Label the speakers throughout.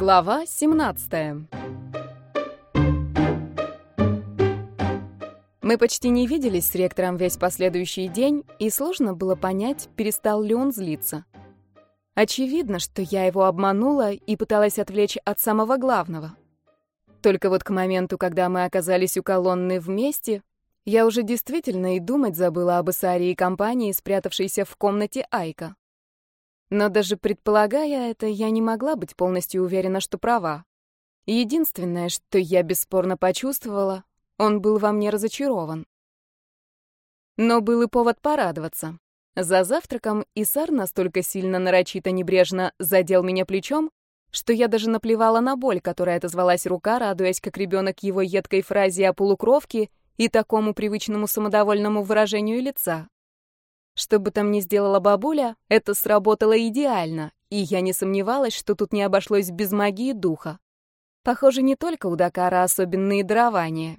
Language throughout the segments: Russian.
Speaker 1: Глава 17 Мы почти не виделись с ректором весь последующий день, и сложно было понять, перестал ли он злиться. Очевидно, что я его обманула и пыталась отвлечь от самого главного. Только вот к моменту, когда мы оказались у колонны вместе, я уже действительно и думать забыла об Исаре и компании, спрятавшейся в комнате Айка. Но даже предполагая это, я не могла быть полностью уверена, что права. Единственное, что я бесспорно почувствовала, он был во мне разочарован. Но был и повод порадоваться. За завтраком Исар настолько сильно нарочито небрежно задел меня плечом, что я даже наплевала на боль, которая отозвалась рука, радуясь как ребенок его едкой фразе о полукровке и такому привычному самодовольному выражению лица. Что бы там ни сделала бабуля, это сработало идеально, и я не сомневалась, что тут не обошлось без магии духа. Похоже, не только у Дакара особенные дарования.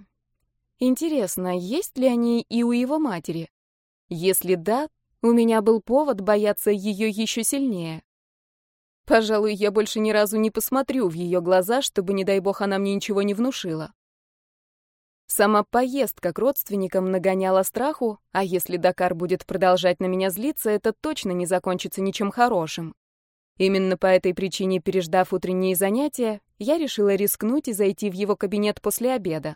Speaker 1: Интересно, есть ли они и у его матери? Если да, у меня был повод бояться ее еще сильнее. Пожалуй, я больше ни разу не посмотрю в ее глаза, чтобы, не дай бог, она мне ничего не внушила. Сама поездка к родственникам нагоняла страху, а если Дакар будет продолжать на меня злиться, это точно не закончится ничем хорошим. Именно по этой причине, переждав утренние занятия, я решила рискнуть и зайти в его кабинет после обеда.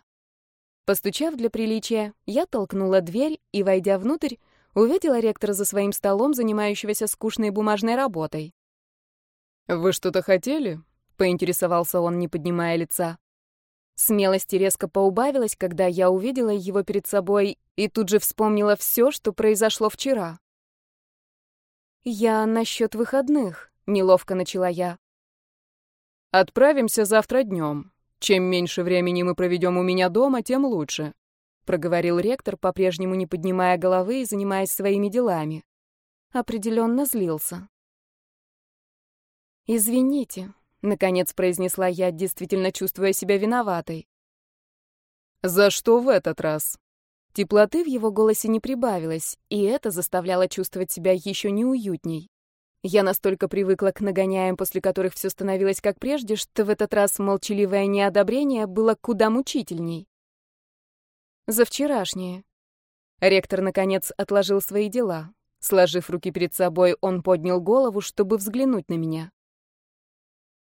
Speaker 1: Постучав для приличия, я толкнула дверь и, войдя внутрь, увидела ректора за своим столом, занимающегося скучной бумажной работой.
Speaker 2: «Вы что-то хотели?» — поинтересовался он, не поднимая лица.
Speaker 1: Смелости резко поубавилась, когда я увидела его перед собой и тут же вспомнила все, что произошло вчера. «Я насчет выходных», — неловко начала я.
Speaker 2: «Отправимся завтра днем. Чем меньше времени мы проведем у меня дома, тем лучше», — проговорил ректор, по-прежнему не поднимая головы и занимаясь своими делами.
Speaker 1: Определенно злился. «Извините», Наконец произнесла я, действительно чувствуя себя виноватой.
Speaker 2: «За что в этот раз?»
Speaker 1: Теплоты в его голосе не прибавилось, и это заставляло чувствовать себя еще неуютней. Я настолько привыкла к нагоняям, после которых все становилось как прежде, что в этот раз молчаливое неодобрение было куда мучительней. За вчерашнее. Ректор, наконец, отложил свои дела. Сложив руки перед собой, он поднял голову, чтобы взглянуть на меня.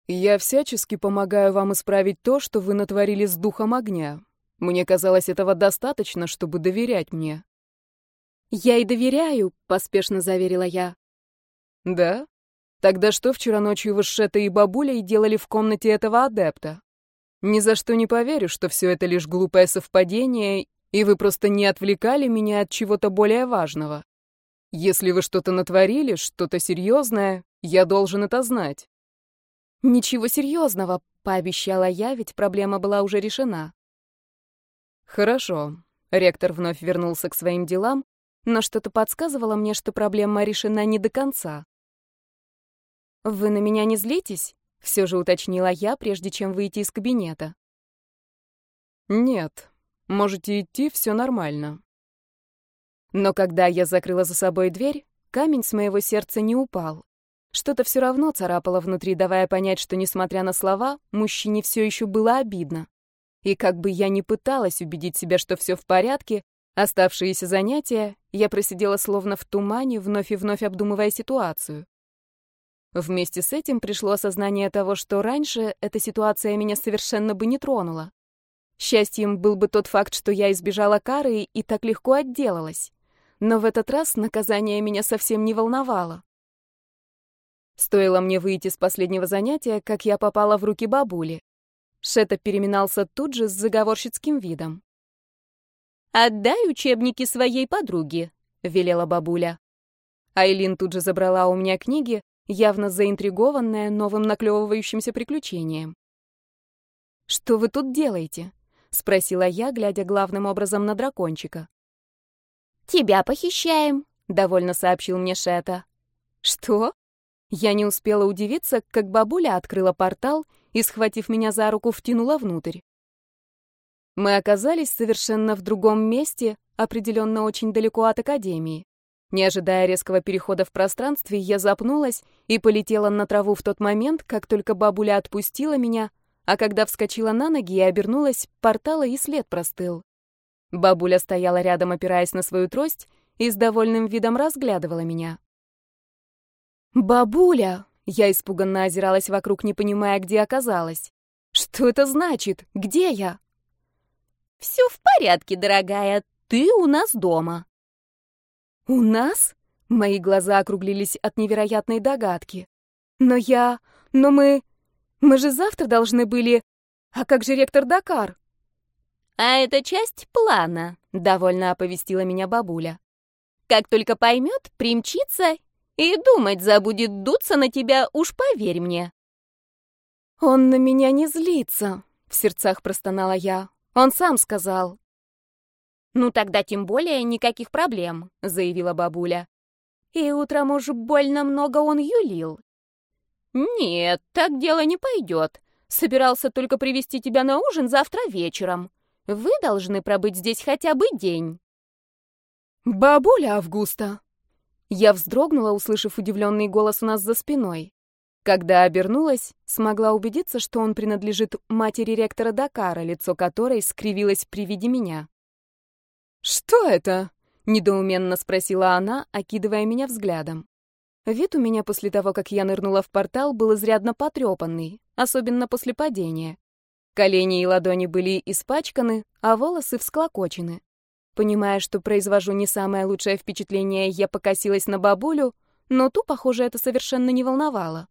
Speaker 2: «Я всячески помогаю вам исправить то, что вы натворили с духом огня. Мне казалось, этого достаточно, чтобы доверять мне».
Speaker 1: «Я и доверяю», — поспешно заверила я.
Speaker 2: «Да? Тогда что вчера ночью вы с Шетой и бабулей делали в комнате этого адепта? Ни за что не поверю, что все это лишь глупое совпадение, и вы просто не отвлекали меня от чего-то более важного. Если вы что-то натворили, что-то серьезное, я должен это знать».
Speaker 1: «Ничего серьезного», — пообещала я, ведь проблема была уже решена.
Speaker 2: «Хорошо». Ректор вновь вернулся к своим делам, но что-то подсказывало мне, что проблема решена не до конца.
Speaker 1: «Вы на меня не злитесь?» — все же уточнила я, прежде чем выйти из кабинета.
Speaker 2: «Нет. Можете идти, все нормально».
Speaker 1: Но когда я закрыла за собой дверь, камень с моего сердца не упал. Что-то все равно царапало внутри, давая понять, что, несмотря на слова, мужчине все еще было обидно. И как бы я ни пыталась убедить себя, что все в порядке, оставшиеся занятия я просидела словно в тумане, вновь и вновь обдумывая ситуацию. Вместе с этим пришло осознание того, что раньше эта ситуация меня совершенно бы не тронула. Счастьем был бы тот факт, что я избежала кары и так легко отделалась. Но в этот раз наказание меня совсем не волновало. Стоило мне выйти с последнего занятия, как я попала в руки бабули. Шета переминался тут же с заговорщицким видом.
Speaker 3: «Отдай учебники своей подруге», — велела бабуля.
Speaker 1: Айлин тут же забрала у меня книги, явно заинтригованная новым наклевывающимся приключением. «Что вы тут делаете?» — спросила я, глядя главным образом на дракончика.
Speaker 3: «Тебя похищаем», —
Speaker 1: довольно сообщил мне Шета. «Что?» Я не успела удивиться, как бабуля открыла портал и, схватив меня за руку, втянула внутрь. Мы оказались совершенно в другом месте, определенно очень далеко от академии. Не ожидая резкого перехода в пространстве, я запнулась и полетела на траву в тот момент, как только бабуля отпустила меня, а когда вскочила на ноги и обернулась, портала и след простыл. Бабуля стояла рядом, опираясь на свою трость, и с довольным видом разглядывала меня. «Бабуля!» — я испуганно озиралась вокруг, не понимая, где оказалась. «Что это значит? Где я?»
Speaker 3: «Все в порядке, дорогая, ты у нас дома».
Speaker 1: «У нас?» — мои глаза округлились от невероятной догадки. «Но я... Но мы... Мы же завтра должны были... А как же ректор Дакар?»
Speaker 3: «А это часть плана», — довольно оповестила меня бабуля. «Как только поймет, примчится и думать забудет дуться на тебя, уж поверь мне».
Speaker 1: «Он на меня не злится», — в сердцах простонала я. «Он сам сказал».
Speaker 3: «Ну тогда тем более никаких проблем», — заявила бабуля. «И утром уж больно много он юлил». «Нет, так дело не пойдет. Собирался только привести тебя на ужин завтра вечером. Вы должны пробыть здесь хотя бы день».
Speaker 1: «Бабуля Августа!» Я вздрогнула, услышав удивленный голос у нас за спиной. Когда обернулась, смогла убедиться, что он принадлежит матери ректора Дакара, лицо которой скривилось при виде меня. «Что это?» — недоуменно спросила она, окидывая меня взглядом. Вид у меня после того, как я нырнула в портал, был изрядно потрепанный, особенно после падения. Колени и ладони были испачканы, а волосы всклокочены. Понимая, что произвожу не самое лучшее впечатление, я покосилась на бабулю, но ту, похоже, это совершенно не волновало.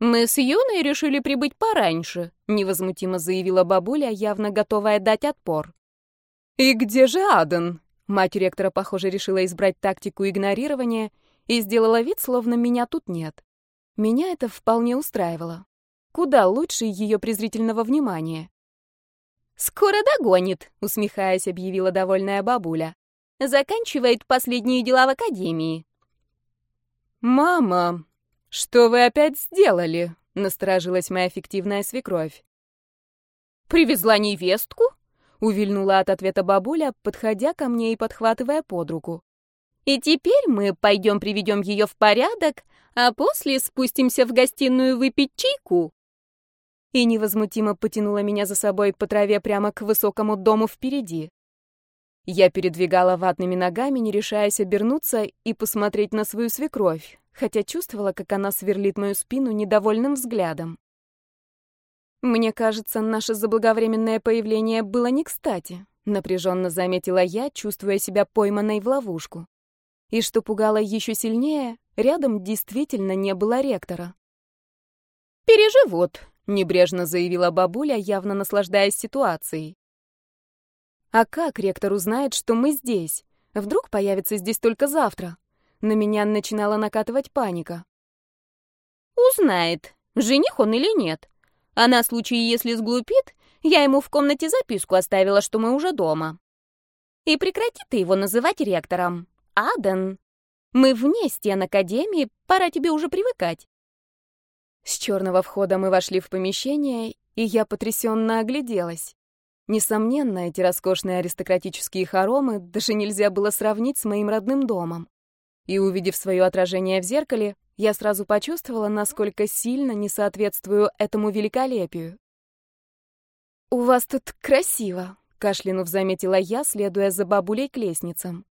Speaker 3: «Мы с Юной решили прибыть пораньше», — невозмутимо заявила бабуля, явно готовая дать отпор.
Speaker 1: «И где же Аден?» Мать ректора, похоже, решила избрать тактику игнорирования и сделала вид, словно меня тут нет. Меня это вполне устраивало. Куда лучше ее презрительного внимания.
Speaker 3: «Скоро догонит», — усмехаясь, объявила довольная бабуля. «Заканчивает последние дела в академии».
Speaker 1: «Мама, что вы опять сделали?» — насторожилась моя фиктивная свекровь.
Speaker 3: «Привезла невестку?»
Speaker 1: — увильнула от ответа бабуля, подходя ко мне и подхватывая под руку.
Speaker 3: «И теперь мы пойдем приведем ее в порядок, а после спустимся в гостиную выпить чайку»
Speaker 1: и невозмутимо потянула меня за собой по траве прямо к высокому дому впереди. Я передвигала ватными ногами, не решаясь обернуться и посмотреть на свою свекровь, хотя чувствовала, как она сверлит мою спину недовольным взглядом. Мне кажется, наше заблаговременное появление было не кстати, напряженно заметила я, чувствуя себя пойманной в ловушку. И что пугало еще сильнее, рядом действительно не было ректора.
Speaker 3: «Переживут», небрежно заявила бабуля, явно наслаждаясь ситуацией.
Speaker 1: А как ректор узнает, что мы здесь? Вдруг появится здесь только завтра? На меня начинала накатывать паника.
Speaker 3: Узнает, жених он или нет. А на случай, если сглупит, я ему в комнате записку оставила, что мы уже дома. И прекрати ты его называть ректором. Аден. Мы вне стен Академии, пора тебе уже привыкать.
Speaker 1: С черного входа мы вошли в помещение, и я потрясенно огляделась. Несомненно, эти роскошные аристократические хоромы даже нельзя было сравнить с моим родным домом. И увидев свое отражение в зеркале, я сразу почувствовала, насколько сильно не соответствую этому великолепию. «У вас тут красиво», — кашлянув заметила я, следуя за бабулей к лестницам.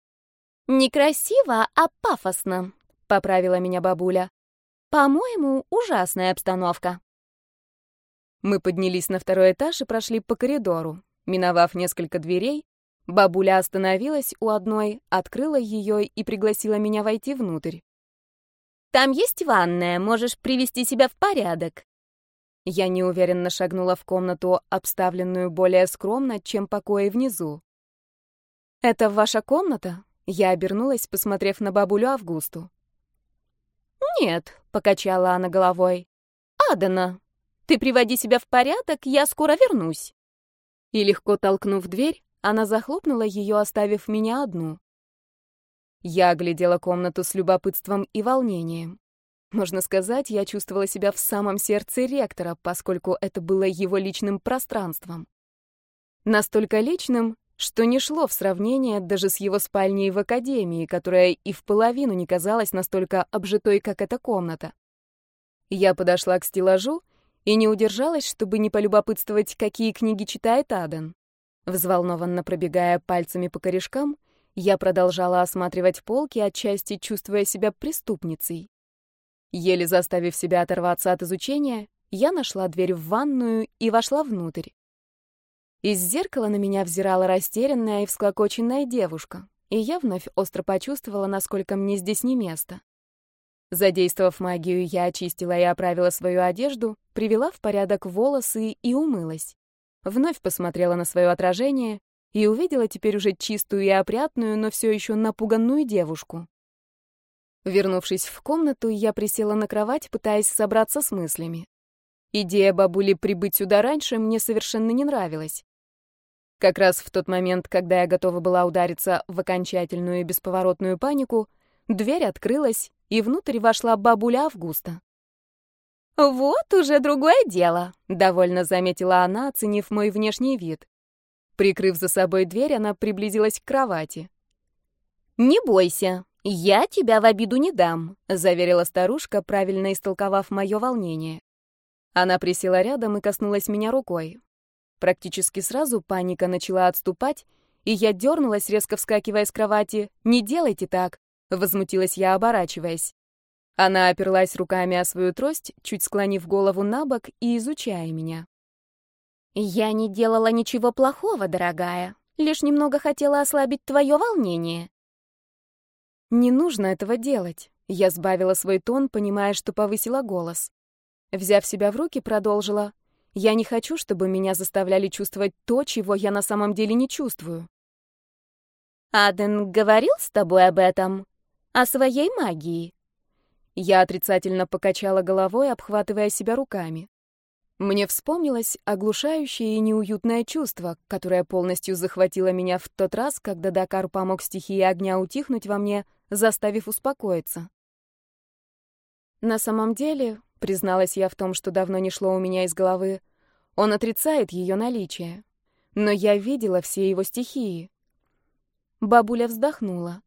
Speaker 3: «Не красиво, а пафосно», — поправила меня бабуля. По-моему, ужасная обстановка.
Speaker 1: Мы поднялись на второй этаж и прошли по коридору. Миновав несколько дверей, бабуля остановилась у одной, открыла ее и пригласила меня войти внутрь.
Speaker 3: «Там есть ванная, можешь привести себя в порядок».
Speaker 1: Я неуверенно шагнула в комнату, обставленную более скромно, чем покои внизу. «Это ваша комната?» Я обернулась, посмотрев на бабулю Августу.
Speaker 3: «Нет», — покачала она головой. «Адана, ты приводи себя в порядок, я скоро вернусь».
Speaker 1: И легко толкнув дверь, она захлопнула ее, оставив меня одну. Я оглядела комнату с любопытством и волнением. Можно сказать, я чувствовала себя в самом сердце ректора, поскольку это было его личным пространством. Настолько личным, что не шло в сравнение даже с его спальней в академии, которая и в половину не казалась настолько обжитой, как эта комната. Я подошла к стеллажу и не удержалась, чтобы не полюбопытствовать, какие книги читает Аден. Взволнованно пробегая пальцами по корешкам, я продолжала осматривать полки, отчасти чувствуя себя преступницей. Еле заставив себя оторваться от изучения, я нашла дверь в ванную и вошла внутрь. Из зеркала на меня взирала растерянная и всклокоченная девушка, и я вновь остро почувствовала, насколько мне здесь не место. Задействовав магию, я очистила и оправила свою одежду, привела в порядок волосы и умылась. Вновь посмотрела на свое отражение и увидела теперь уже чистую и опрятную, но все еще напуганную девушку. Вернувшись в комнату, я присела на кровать, пытаясь собраться с мыслями. Идея бабули прибыть сюда раньше мне совершенно не нравилась. Как раз в тот момент, когда я готова была удариться в окончательную и бесповоротную панику, дверь открылась, и внутрь вошла бабуля Августа.
Speaker 3: «Вот уже другое дело», —
Speaker 1: довольно заметила она, оценив мой внешний вид. Прикрыв за собой дверь, она приблизилась к кровати.
Speaker 3: «Не бойся, я тебя в обиду не дам», —
Speaker 1: заверила старушка, правильно истолковав мое волнение. Она присела рядом и коснулась меня рукой. Практически сразу паника начала отступать, и я дернулась, резко вскакивая с кровати. «Не делайте так!» — возмутилась я, оборачиваясь. Она оперлась руками о свою трость, чуть склонив голову на бок и изучая меня.
Speaker 3: «Я не делала ничего плохого, дорогая. Лишь немного хотела ослабить твое волнение».
Speaker 1: «Не нужно этого делать». Я сбавила свой тон, понимая, что повысила голос. Взяв себя в руки, продолжила. «Я не хочу, чтобы меня заставляли чувствовать то, чего я на самом деле не чувствую».
Speaker 3: «Аден говорил с тобой об этом? О своей магии?»
Speaker 1: Я отрицательно покачала головой, обхватывая себя руками. Мне вспомнилось оглушающее и неуютное чувство, которое полностью захватило меня в тот раз, когда Дакар помог стихии огня утихнуть во мне, заставив успокоиться. На самом деле, призналась я в том, что давно не шло у меня из головы, он отрицает ее наличие. Но я видела все его стихии. Бабуля вздохнула.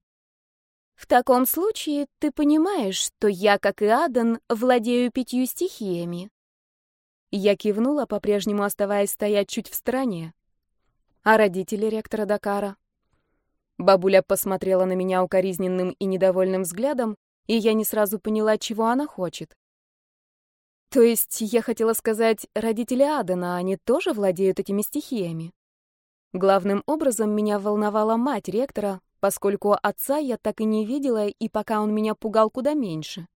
Speaker 3: В таком случае ты понимаешь, что я, как и Адан, владею пятью стихиями.
Speaker 1: Я кивнула, по-прежнему оставаясь стоять чуть в стороне. А родители ректора Дакара? Бабуля посмотрела на меня укоризненным и недовольным взглядом, и я не сразу поняла, чего она хочет. То есть я хотела сказать, родители Адана, они тоже владеют этими стихиями? Главным образом меня волновала мать ректора, поскольку отца я так и не видела, и пока он меня пугал куда меньше.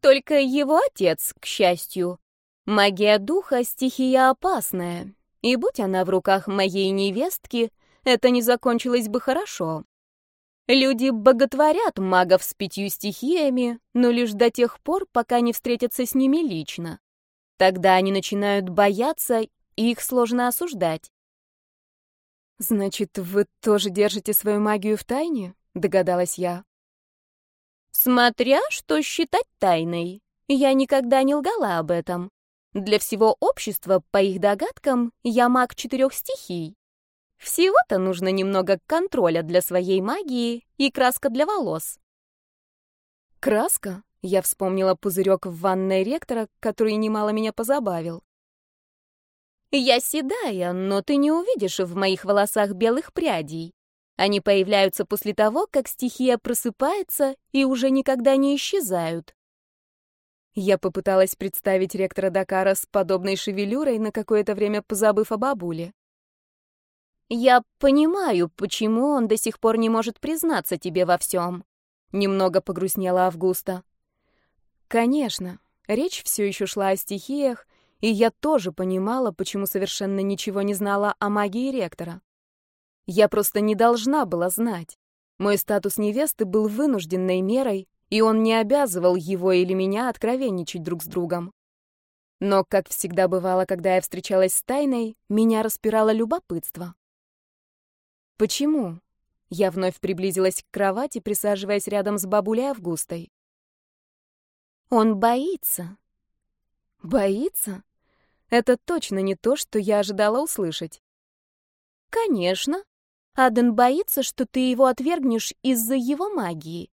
Speaker 3: Только его отец, к счастью. Магия духа — стихия опасная, и будь она в руках моей невестки, это не закончилось бы хорошо. Люди боготворят магов с пятью стихиями, но лишь до тех пор, пока не встретятся с ними лично. Тогда они начинают бояться, и их сложно осуждать.
Speaker 1: «Значит, вы тоже держите свою магию в тайне?» — догадалась я.
Speaker 3: «Смотря что считать тайной. Я никогда не лгала об этом. Для всего общества, по их догадкам, я маг четырех стихий. Всего-то нужно немного контроля для своей магии и краска для волос».
Speaker 1: «Краска?» — я вспомнила пузырек в ванной ректора, который немало меня позабавил.
Speaker 3: Я седая, но ты не увидишь в моих волосах белых прядей. Они появляются после того, как стихия просыпается и уже никогда не исчезают.
Speaker 1: Я попыталась представить ректора Дакара с подобной шевелюрой, на какое-то время позабыв о бабуле.
Speaker 3: «Я понимаю, почему он до сих пор не может признаться тебе во всем», — немного погрустнела Августа.
Speaker 1: «Конечно, речь все еще шла о стихиях, и я тоже понимала, почему совершенно ничего не знала о магии ректора. Я просто не должна была знать. Мой статус невесты был вынужденной мерой, и он не обязывал его или меня откровенничать друг с другом. Но, как всегда бывало, когда я встречалась с тайной, меня распирало любопытство. Почему? Я вновь приблизилась к кровати, присаживаясь рядом с бабулей Августой.
Speaker 3: Он боится.
Speaker 1: Боится? Это точно не то, что я ожидала услышать.
Speaker 3: Конечно. Аден боится, что ты его отвергнешь из-за его магии.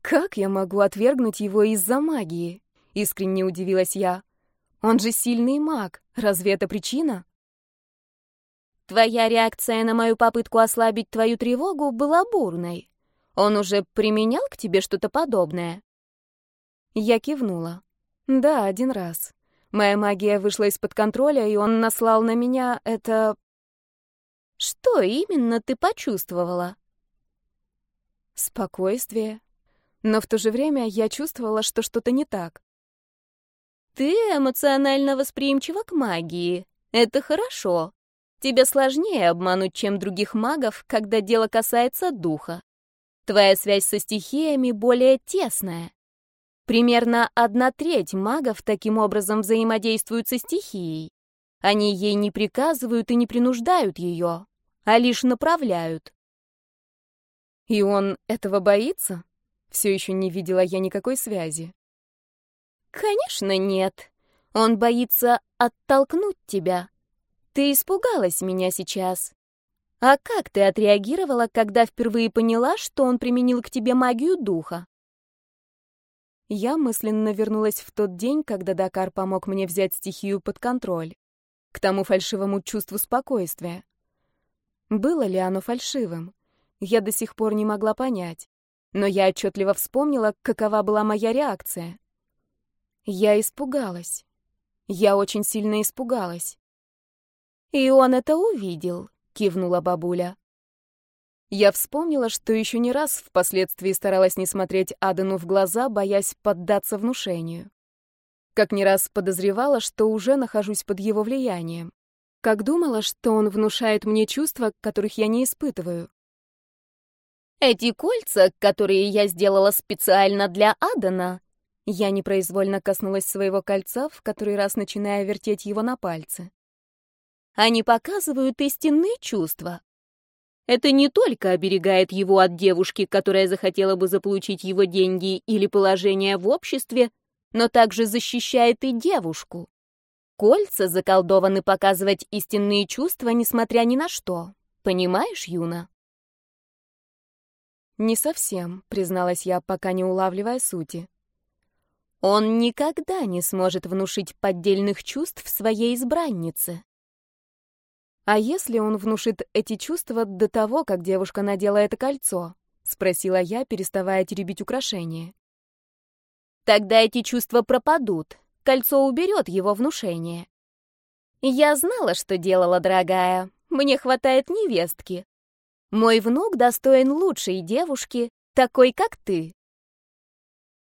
Speaker 1: Как я могу отвергнуть его из-за магии? Искренне удивилась я. Он же сильный маг. Разве это причина?
Speaker 3: Твоя реакция на мою попытку ослабить твою тревогу была бурной. Он уже применял к тебе что-то подобное?
Speaker 1: Я кивнула. Да, один раз. Моя магия вышла из-под контроля, и он наслал на меня это...
Speaker 3: Что именно ты почувствовала?
Speaker 1: Спокойствие. Но в то же время я чувствовала, что что-то не так.
Speaker 3: Ты эмоционально восприимчива к магии. Это хорошо. Тебе сложнее обмануть, чем других магов, когда дело касается духа. Твоя связь со стихиями более тесная. Примерно одна треть магов таким образом взаимодействуют со стихией. Они ей не приказывают и не принуждают ее, а лишь направляют.
Speaker 1: И он этого боится? Все еще не видела я никакой связи.
Speaker 3: Конечно, нет. Он боится оттолкнуть тебя. Ты испугалась меня сейчас. А как ты отреагировала, когда впервые поняла, что он применил к тебе магию духа?
Speaker 1: Я мысленно вернулась в тот день, когда Дакар помог мне взять стихию под контроль, к тому фальшивому чувству спокойствия. Было ли оно фальшивым? Я до сих пор не могла понять, но я отчетливо вспомнила, какова была моя реакция. Я испугалась. Я очень сильно испугалась.
Speaker 3: «И он это увидел», — кивнула бабуля.
Speaker 1: Я вспомнила, что еще не раз впоследствии старалась не смотреть Адену в глаза, боясь поддаться внушению. Как не раз подозревала, что уже нахожусь под его влиянием. Как думала, что он внушает мне чувства, которых я не испытываю.
Speaker 3: «Эти кольца, которые я сделала специально для Адена», я непроизвольно коснулась своего кольца, в который раз начиная вертеть его на пальце. Они показывают истинные чувства. Это не только оберегает его от девушки, которая захотела бы заполучить его деньги или положение в обществе, но также защищает и девушку. Кольца заколдованы показывать истинные чувства, несмотря ни на что. Понимаешь, Юна?
Speaker 1: «Не совсем», — призналась я, пока не улавливая сути.
Speaker 3: «Он никогда не сможет внушить поддельных чувств своей избраннице.
Speaker 1: «А если он внушит эти чувства до того, как девушка надела это кольцо?» — спросила я, переставая теребить украшение.
Speaker 3: «Тогда эти чувства пропадут. Кольцо уберет его внушение. Я знала, что делала, дорогая. Мне хватает невестки. Мой внук достоин лучшей девушки, такой, как ты».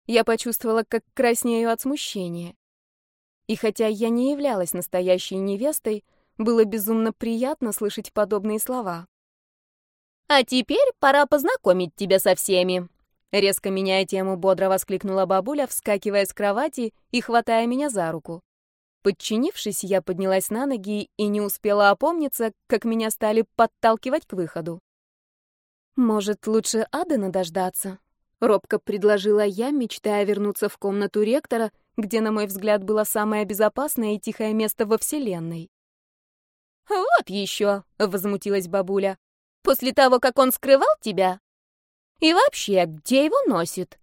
Speaker 1: Я почувствовала, как краснею от смущения. И хотя я не являлась настоящей невестой, было безумно приятно слышать подобные слова.
Speaker 3: «А теперь пора познакомить тебя со всеми!» Резко меняя тему, бодро воскликнула бабуля, вскакивая с кровати и хватая меня за руку. Подчинившись, я поднялась на ноги и не успела опомниться, как меня стали подталкивать к выходу.
Speaker 1: «Может, лучше Адена дождаться?» — робко предложила я, мечтая вернуться в комнату ректора, где, на мой взгляд, было самое безопасное и тихое место во Вселенной.
Speaker 3: «Вот еще!» — возмутилась бабуля. «После того, как он скрывал тебя? И вообще, где его носит?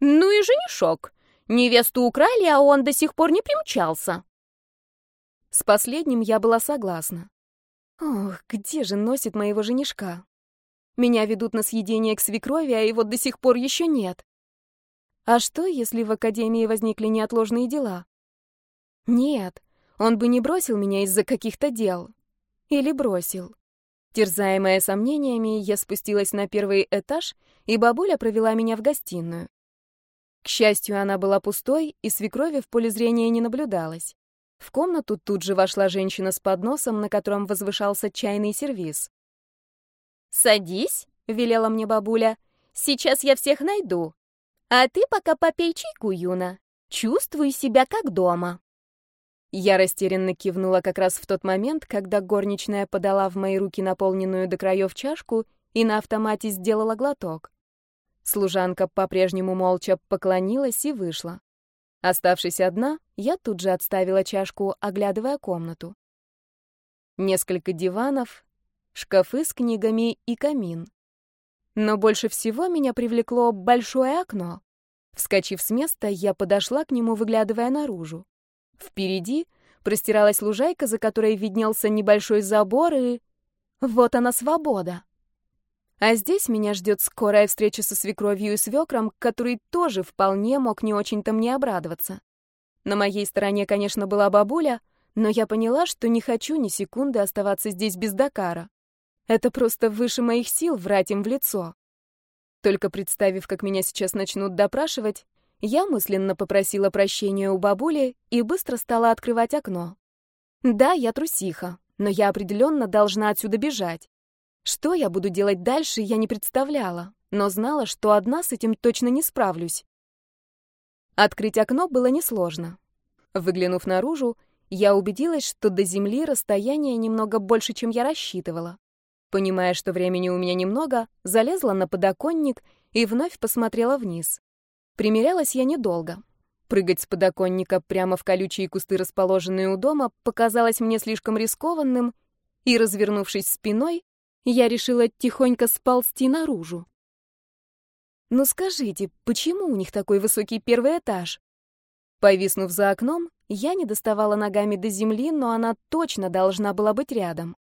Speaker 3: Ну и женишок. Невесту украли, а он до сих пор не примчался».
Speaker 1: С последним я была согласна. Ох, где же носит моего женишка? Меня ведут на съедение к свекрови, а его до сих пор еще нет. А что, если в академии возникли неотложные дела? Нет, он бы не бросил меня из-за каких-то дел. Или бросил. Терзаемая сомнениями, я спустилась на первый этаж, и бабуля провела меня в гостиную. К счастью, она была пустой, и свекрови в поле зрения не наблюдалось. В комнату тут же вошла женщина с подносом, на котором возвышался чайный сервиз.
Speaker 3: «Садись», — велела мне бабуля, — «сейчас я всех найду. А ты пока попей чайку, Юна. Чувствуй себя как дома».
Speaker 1: Я растерянно кивнула как раз в тот момент, когда горничная подала в мои руки наполненную до краев чашку и на автомате сделала глоток. Служанка по-прежнему молча поклонилась и вышла. Оставшись одна, я тут же отставила чашку, оглядывая комнату. несколько диванов, шкафы с книгами и камин. Но больше всего меня привлекло большое окно. Вскочив с места, я подошла к нему, выглядывая наружу. Впереди простиралась лужайка, за которой виднелся небольшой забор, и... Вот она свобода. А здесь меня ждет скорая встреча со свекровью и свекром, который тоже вполне мог не очень-то мне обрадоваться. На моей стороне, конечно, была бабуля, но я поняла, что не хочу ни секунды оставаться здесь без Дакара. Это просто выше моих сил врать им в лицо. Только представив, как меня сейчас начнут допрашивать, я мысленно попросила прощения у бабули и быстро стала открывать окно. Да, я трусиха, но я определенно должна отсюда бежать. Что я буду делать дальше, я не представляла, но знала, что одна с этим точно не справлюсь. Открыть окно было несложно. Выглянув наружу, я убедилась, что до земли расстояние немного больше, чем я рассчитывала. Понимая, что времени у меня немного, залезла на подоконник и вновь посмотрела вниз. Примерялась я недолго. Прыгать с подоконника прямо в колючие кусты, расположенные у дома, показалось мне слишком рискованным, и, развернувшись спиной, я решила тихонько сползти наружу. Ну скажите, почему у них такой высокий первый этаж? Повиснув за окном, я не доставала ногами до земли, но она точно должна была быть рядом.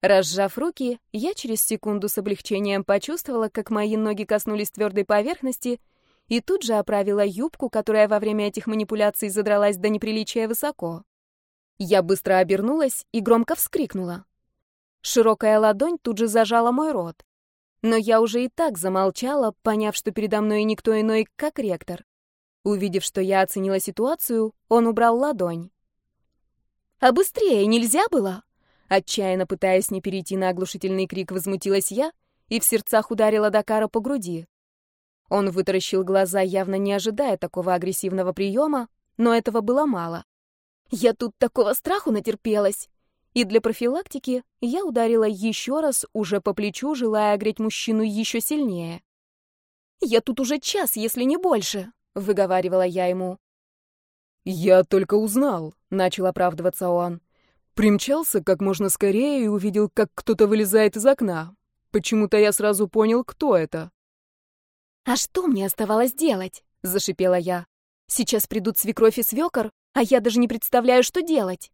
Speaker 1: Разжав руки, я через секунду с облегчением почувствовала, как мои ноги коснулись твердой поверхности, и тут же оправила юбку, которая во время этих манипуляций задралась до неприличия высоко. Я быстро обернулась и громко вскрикнула. Широкая ладонь тут же зажала мой рот. Но я уже и так замолчала, поняв, что передо мной никто иной, как ректор. Увидев, что я оценила ситуацию, он убрал ладонь. «А быстрее нельзя было?» Отчаянно пытаясь не перейти на оглушительный крик, возмутилась я и в сердцах ударила Дакара по груди. Он вытаращил глаза, явно не ожидая такого агрессивного приема, но этого было мало. Я тут такого страху натерпелась. И для профилактики я ударила еще раз, уже по плечу, желая огреть мужчину еще сильнее. «Я тут уже час, если не больше», — выговаривала я ему.
Speaker 2: «Я только узнал», — начал оправдываться он. Примчался как можно скорее и увидел, как кто-то вылезает из окна. Почему-то я сразу понял, кто это.
Speaker 1: «А что мне оставалось делать?» — зашипела я. «Сейчас придут свекровь и свекор, а я даже не представляю, что делать».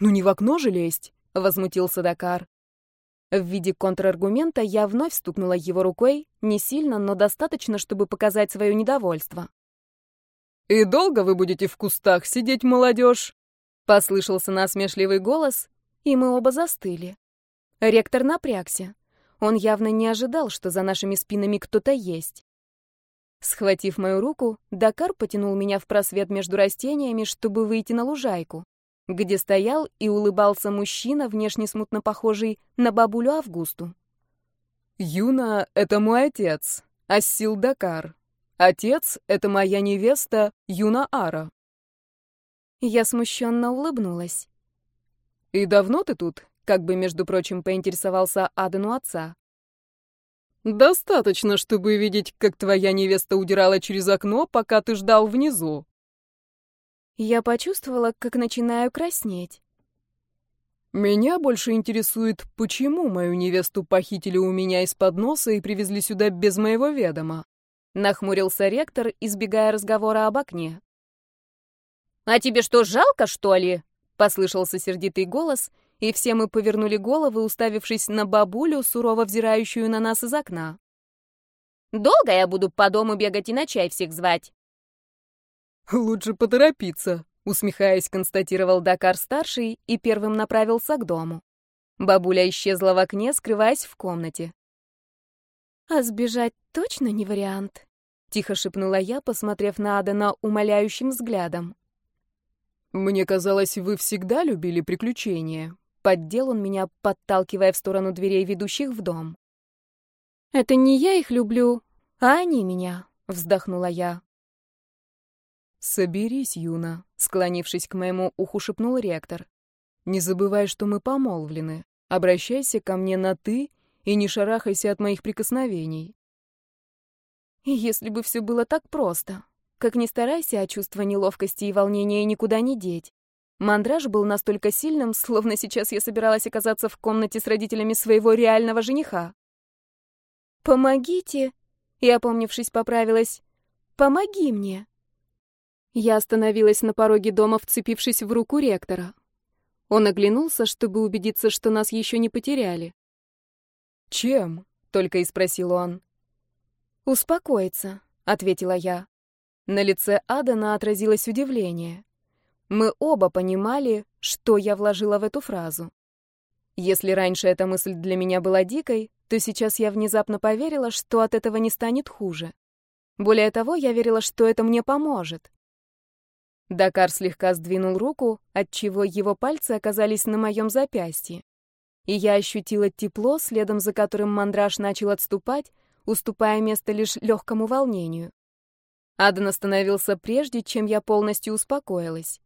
Speaker 2: «Ну не в окно же лезть», — возмутился Дакар.
Speaker 1: В виде контраргумента я вновь стукнула его рукой, не сильно, но достаточно, чтобы показать свое недовольство.
Speaker 2: «И долго вы будете в кустах сидеть, молодежь?» Послышался насмешливый голос, и мы оба застыли.
Speaker 1: Ректор напрягся. Он явно не ожидал, что за нашими спинами кто-то есть. Схватив мою руку, Дакар потянул меня в просвет между растениями, чтобы выйти на лужайку, где стоял и улыбался мужчина, внешне смутно похожий на бабулю Августу.
Speaker 2: «Юна — это мой отец, Ассил Дакар. Отец — это моя невеста, Юна Ара».
Speaker 1: Я смущенно улыбнулась.
Speaker 2: «И давно ты тут?» Как бы, между прочим, поинтересовался Аден у отца. «Достаточно, чтобы видеть, как твоя невеста удирала через окно, пока ты ждал внизу».
Speaker 1: Я почувствовала, как начинаю краснеть.
Speaker 2: «Меня больше интересует, почему мою невесту похитили у меня из-под носа и привезли сюда без моего ведома?»
Speaker 1: Нахмурился ректор, избегая разговора об окне.
Speaker 3: «А тебе что, жалко, что ли?»
Speaker 1: — послышался сердитый голос — и все мы повернули головы, уставившись на бабулю, сурово взирающую на нас из окна.
Speaker 3: «Долго я буду по дому бегать и на чай всех звать?»
Speaker 2: «Лучше поторопиться», — усмехаясь, констатировал
Speaker 1: Дакар-старший и первым направился к дому. Бабуля исчезла в окне, скрываясь в комнате. «А сбежать точно не вариант?» — тихо шепнула я, посмотрев на Адена умоляющим взглядом.
Speaker 2: «Мне казалось, вы всегда любили приключения»,
Speaker 1: Поддел он меня, подталкивая в сторону дверей, ведущих в дом. «Это не я их люблю, а они меня», — вздохнула я.
Speaker 2: «Соберись, Юна», — склонившись к моему уху, шепнул ректор. «Не забывай, что мы помолвлены. Обращайся ко мне на «ты» и не шарахайся от моих прикосновений».
Speaker 1: Если бы все было так просто. Как ни старайся, а чувство неловкости и волнения никуда не деть. Мандраж был настолько сильным, словно сейчас я собиралась оказаться в комнате с родителями своего реального жениха. «Помогите!» — я, опомнившись, поправилась. «Помоги мне!» Я остановилась на пороге дома, вцепившись в руку ректора. Он оглянулся, чтобы убедиться, что нас еще не потеряли.
Speaker 2: «Чем?» — только и спросил он.
Speaker 1: «Успокоиться», — ответила я. На лице Адана отразилось удивление. Мы оба понимали, что я вложила в эту фразу. Если раньше эта мысль для меня была дикой, то сейчас я внезапно поверила, что от этого не станет хуже. Более того, я верила, что это мне поможет. Дакар слегка сдвинул руку, отчего его пальцы оказались на моем запястье. И я ощутила тепло, следом за которым мандраж начал отступать, уступая место лишь легкому волнению. Адан остановился прежде, чем я полностью успокоилась.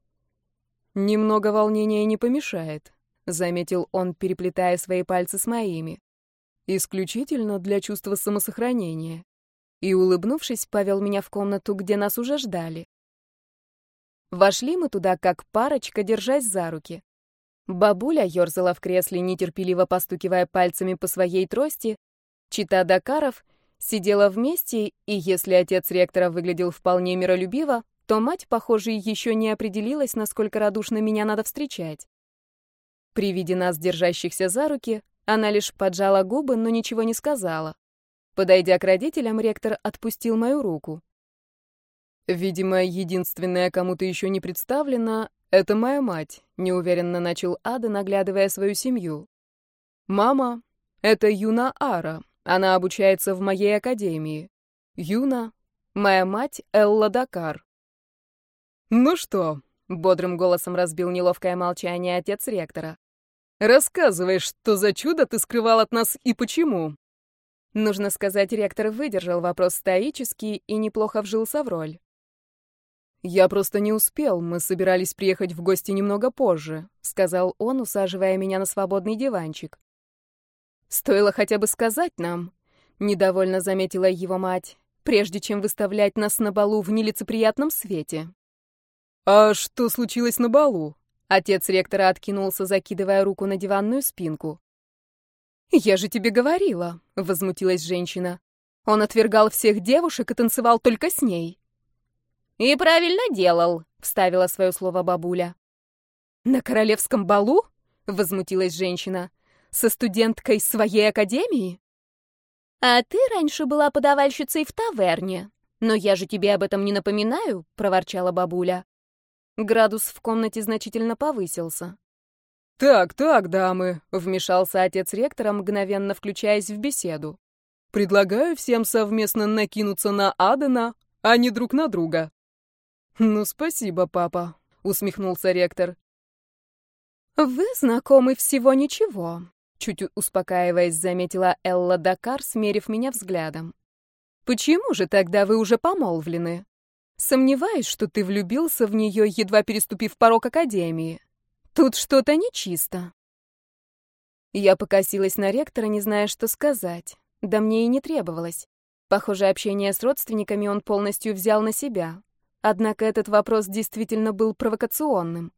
Speaker 2: «Немного волнения не помешает», — заметил он, переплетая свои пальцы с моими. «Исключительно для чувства самосохранения». И, улыбнувшись, повел меня в комнату, где нас уже ждали. Вошли мы туда, как парочка, держась за руки. Бабуля ерзала в кресле, нетерпеливо постукивая пальцами по своей трости. Чита Дакаров сидела вместе, и если отец ректора выглядел вполне миролюбиво, то мать, похоже, еще не определилась, насколько радушно меня надо встречать. При виде нас, держащихся за руки, она лишь поджала губы, но ничего не сказала. Подойдя к родителям, ректор отпустил мою руку. «Видимо, единственная, кому то еще не представлена, это моя мать», — неуверенно начал Ада, наглядывая свою семью. «Мама — это Юна Ара, она обучается в моей академии. Юна — моя мать Элла Дакар. «Ну что?» — бодрым голосом разбил неловкое молчание отец ректора. «Рассказывай, что за чудо ты скрывал от нас и почему?»
Speaker 1: Нужно сказать, ректор выдержал вопрос стоически и неплохо вжился в роль.
Speaker 2: «Я просто не успел, мы собирались приехать в гости немного позже», — сказал он, усаживая меня на свободный диванчик.
Speaker 1: «Стоило хотя бы сказать нам», — недовольно заметила его мать, «прежде чем выставлять нас на балу в нелицеприятном свете».
Speaker 2: «А что случилось на балу?»
Speaker 1: Отец ректора откинулся, закидывая руку на диванную спинку. «Я же тебе говорила», — возмутилась женщина. «Он отвергал всех девушек и танцевал только с ней».
Speaker 3: «И правильно делал», — вставила свое слово бабуля.
Speaker 1: «На королевском балу?» — возмутилась женщина. «Со студенткой своей академии?»
Speaker 3: «А ты раньше была подавальщицей в таверне. Но я же тебе об этом не напоминаю», — проворчала бабуля.
Speaker 1: Градус в комнате значительно повысился.
Speaker 2: «Так, так, дамы», — вмешался отец ректора, мгновенно включаясь в беседу. «Предлагаю всем совместно накинуться на Адена, а не друг на друга». «Ну, спасибо, папа», — усмехнулся ректор.
Speaker 1: «Вы знакомы всего ничего», — чуть успокаиваясь, заметила Элла Дакар, смерив меня взглядом. «Почему же тогда вы уже помолвлены?» Сомневаюсь, что ты влюбился в нее, едва переступив порог Академии. Тут что-то нечисто. Я покосилась на ректора, не зная, что сказать. Да мне и не требовалось. Похоже, общение с родственниками он полностью взял на себя. Однако этот вопрос действительно был провокационным.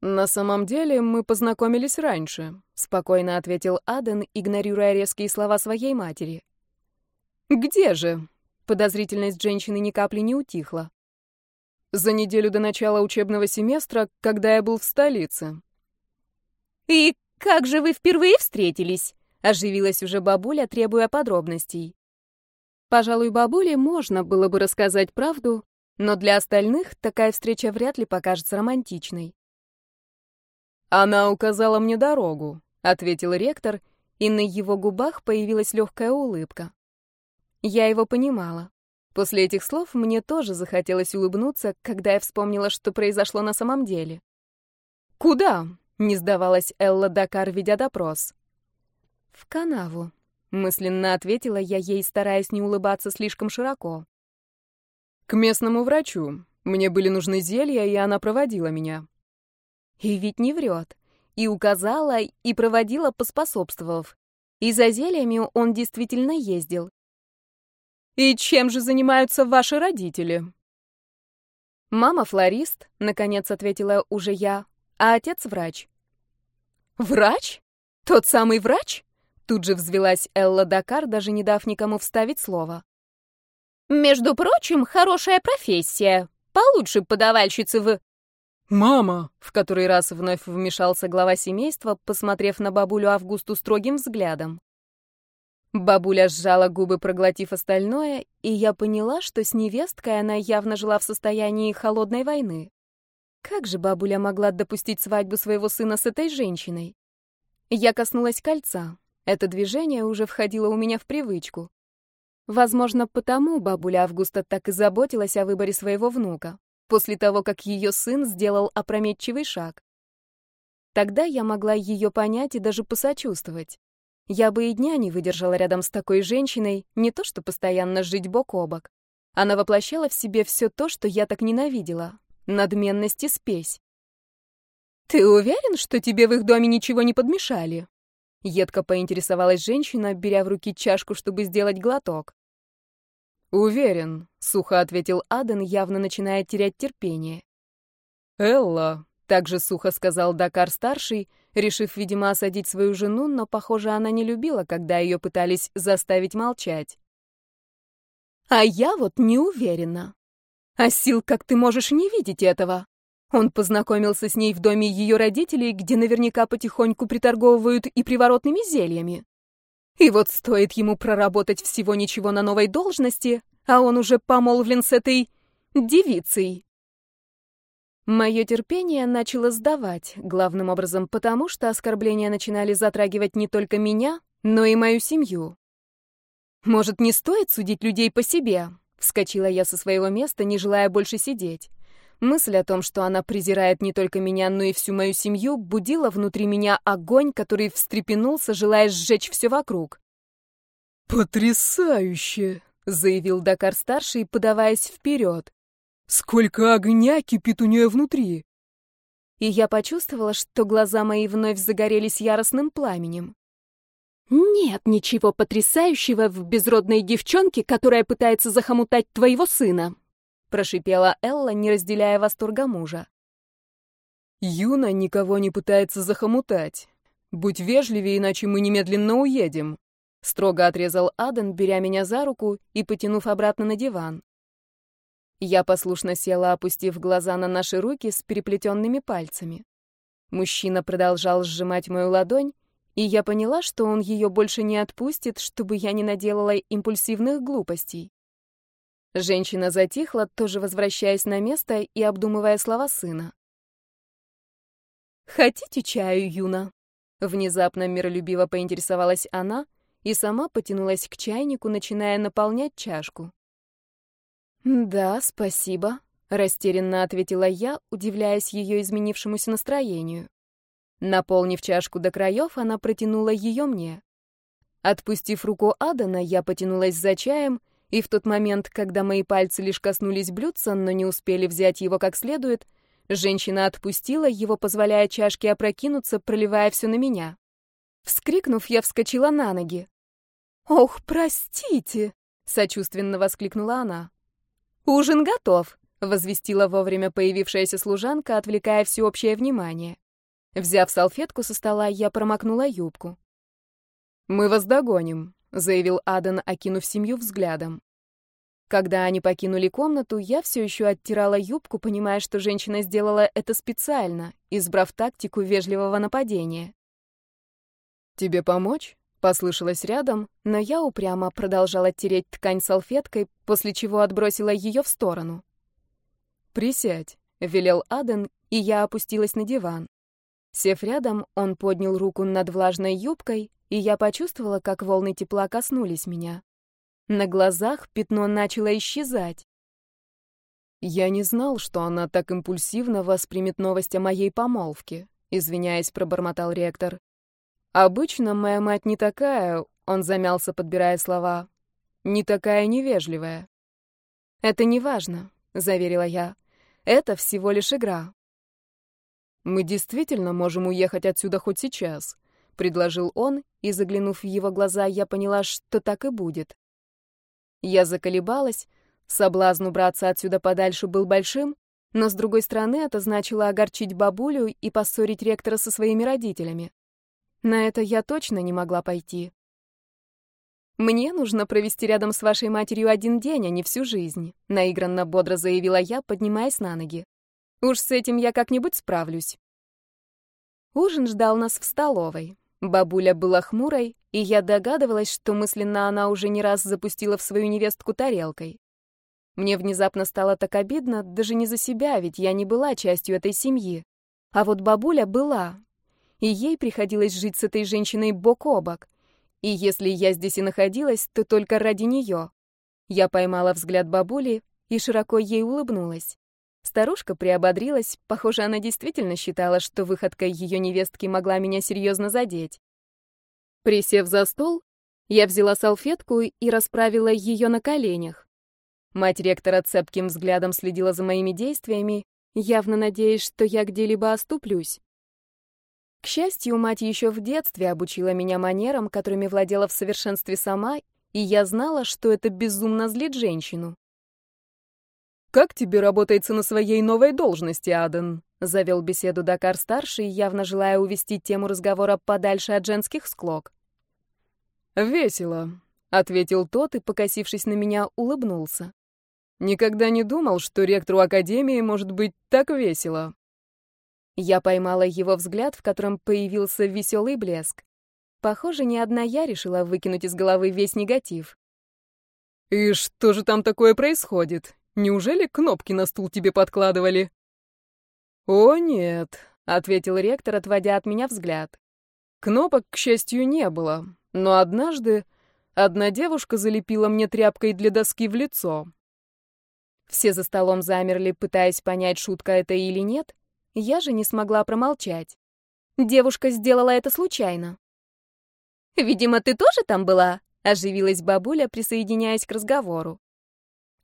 Speaker 2: «На самом деле мы познакомились раньше», — спокойно ответил Аден, игнорируя резкие слова своей матери.
Speaker 1: «Где же?» Подозрительность женщины ни капли не утихла.
Speaker 2: За неделю до начала учебного семестра, когда я был в столице.
Speaker 3: «И как же вы впервые встретились?» — оживилась уже бабуля, требуя подробностей.
Speaker 1: Пожалуй, бабуле можно было бы рассказать правду, но для остальных такая встреча вряд ли покажется романтичной.
Speaker 2: «Она указала мне дорогу», — ответил ректор,
Speaker 1: и на его губах появилась легкая улыбка. Я его понимала. После этих слов мне тоже захотелось улыбнуться, когда я вспомнила, что произошло на самом деле. «Куда?» — не сдавалась Элла Дакар, ведя допрос. «В канаву», — мысленно ответила я ей, стараясь не улыбаться слишком широко.
Speaker 2: «К местному врачу. Мне были нужны зелья, и она проводила меня».
Speaker 1: И ведь не врет. И указала, и проводила, поспособствовав. И за зельями он действительно ездил. «И чем же занимаются ваши родители?» «Мама флорист», — наконец ответила уже я, «а отец врач». «Врач? Тот самый врач?» Тут же взвелась Элла Дакар, даже не дав никому вставить слово.
Speaker 3: «Между прочим, хорошая профессия. Получше подавальщицы в...»
Speaker 2: «Мама!»
Speaker 1: — в который раз вновь вмешался глава семейства, посмотрев на бабулю Августу строгим взглядом. Бабуля сжала губы, проглотив остальное, и я поняла, что с невесткой она явно жила в состоянии холодной войны. Как же бабуля могла допустить свадьбу своего сына с этой женщиной? Я коснулась кольца. Это движение уже входило у меня в привычку. Возможно, потому бабуля Августа так и заботилась о выборе своего внука после того, как ее сын сделал опрометчивый шаг. Тогда я могла ее понять и даже посочувствовать. Я бы и дня не выдержала рядом с такой женщиной, не то что постоянно жить бок о бок. Она воплощала в себе все то, что я так ненавидела — надменность и спесь. «Ты уверен, что тебе в их доме ничего не подмешали?» Едко поинтересовалась женщина, беря в руки чашку, чтобы сделать глоток.
Speaker 2: «Уверен», — сухо ответил
Speaker 1: Аден, явно начиная терять терпение.
Speaker 2: «Элла», —
Speaker 1: также сухо сказал Дакар-старший, решив, видимо, осадить свою жену, но, похоже, она не любила, когда ее пытались заставить молчать. «А я вот не уверена. А сил, как ты можешь не видеть этого?» Он познакомился с ней в доме ее родителей, где наверняка потихоньку приторговывают и приворотными зельями. И вот стоит ему проработать всего ничего на новой должности, а он уже помолвлен с этой девицей. Мое терпение начало сдавать, главным образом потому, что оскорбления начинали затрагивать не только меня, но и мою семью. «Может, не стоит судить людей по себе?» — вскочила я со своего места, не желая больше сидеть. Мысль о том, что она презирает не только меня, но и всю мою семью, будила внутри меня огонь, который встрепенулся, желая сжечь все вокруг.
Speaker 2: «Потрясающе!» — заявил Дакар-старший, подаваясь вперед. «Сколько огня кипит у нее внутри!»
Speaker 1: И я почувствовала, что глаза мои вновь загорелись яростным пламенем. «Нет ничего потрясающего в безродной девчонке, которая пытается захомутать твоего сына», прошипела Элла, не разделяя восторга мужа.
Speaker 2: Юна никого не пытается захомутать. Будь вежливее, иначе мы немедленно уедем, строго отрезал Аден, беря меня за руку и потянув обратно на диван. Я послушно села, опустив глаза на наши руки с переплетенными пальцами. Мужчина продолжал сжимать мою ладонь, и я поняла, что он ее больше не отпустит, чтобы я не наделала импульсивных глупостей. Женщина затихла, тоже возвращаясь на место и обдумывая слова сына. «Хотите чаю, Юна?» Внезапно миролюбиво поинтересовалась она и сама потянулась к чайнику, начиная наполнять чашку. «Да, спасибо», — растерянно ответила я, удивляясь ее изменившемуся настроению. Наполнив чашку до краев, она протянула ее мне. Отпустив руку Адана, я потянулась за чаем — и в тот момент, когда мои пальцы лишь коснулись блюдца, но не успели взять его как следует, женщина отпустила его, позволяя чашке опрокинуться, проливая все на меня. Вскрикнув, я вскочила на ноги. «Ох, простите!» — сочувственно воскликнула она. «Ужин готов!» — возвестила вовремя появившаяся служанка, отвлекая всеобщее внимание. Взяв салфетку со стола, я промокнула юбку. «Мы вас догоним», — заявил Адан, окинув семью взглядом. Когда они покинули комнату, я все еще оттирала юбку, понимая, что женщина сделала это специально, избрав тактику вежливого нападения. «Тебе помочь?» — послышалось рядом, но я упрямо продолжала тереть ткань салфеткой, после чего отбросила ее в сторону. «Присядь», — велел Аден, и я опустилась на диван. Сев рядом, он поднял руку над влажной юбкой, и я почувствовала, как волны тепла коснулись меня. На глазах пятно начало исчезать. Я не знал, что она так импульсивно воспримет новость о моей помолвке, извиняясь, пробормотал ректор. Обычно моя мать не такая, он замялся, подбирая слова, не такая невежливая. Это не важно, заверила я. Это всего лишь игра. Мы действительно можем уехать отсюда хоть сейчас, предложил он, и заглянув в его глаза, я поняла, что так и будет. Я заколебалась, соблазн убраться отсюда подальше был большим,
Speaker 1: Но, с другой стороны, это значило огорчить бабулю и поссорить ректора со своими родителями. На это я точно не могла пойти. «Мне нужно провести рядом с вашей матерью один день, а не всю жизнь», — наигранно бодро заявила я, поднимаясь на ноги. «Уж с этим я как-нибудь справлюсь». Ужин ждал нас в столовой. Бабуля была хмурой, и я догадывалась, что мысленно она уже не раз запустила в свою невестку тарелкой. Мне внезапно стало так обидно, даже не за себя, ведь я не была частью этой семьи. А вот бабуля была. И ей приходилось жить с этой женщиной бок о бок. И если я здесь и находилась, то только ради нее. Я поймала взгляд бабули и широко ей улыбнулась. Старушка приободрилась, похоже, она действительно считала, что выходка ее невестки могла меня серьезно задеть. Присев за стол, я взяла салфетку и расправила ее на коленях. Мать ректора цепким взглядом следила за моими действиями, явно надеясь, что я где-либо оступлюсь. К счастью, мать еще в детстве обучила меня манерам, которыми владела в совершенстве сама, и я знала, что это безумно злит женщину.
Speaker 2: «Как тебе работается на своей новой должности, Аден?» — завел беседу Дакар-старший, явно желая увести тему разговора подальше от женских склок.
Speaker 4: «Весело», — ответил тот и, покосившись на меня, улыбнулся. Никогда не думал, что ректору академии может быть так весело.
Speaker 1: Я поймала его взгляд, в котором появился веселый блеск. Похоже, не одна я решила выкинуть из головы весь негатив.
Speaker 4: «И что же там такое происходит? Неужели кнопки на стул тебе подкладывали?» «О, нет», — ответил ректор, отводя от меня взгляд. «Кнопок, к счастью, не было, но однажды одна девушка залепила мне тряпкой для доски в лицо.
Speaker 1: Все за столом замерли, пытаясь понять, шутка это или нет. Я же не смогла промолчать. Девушка сделала это случайно. «Видимо, ты тоже там была?» — оживилась бабуля, присоединяясь к разговору.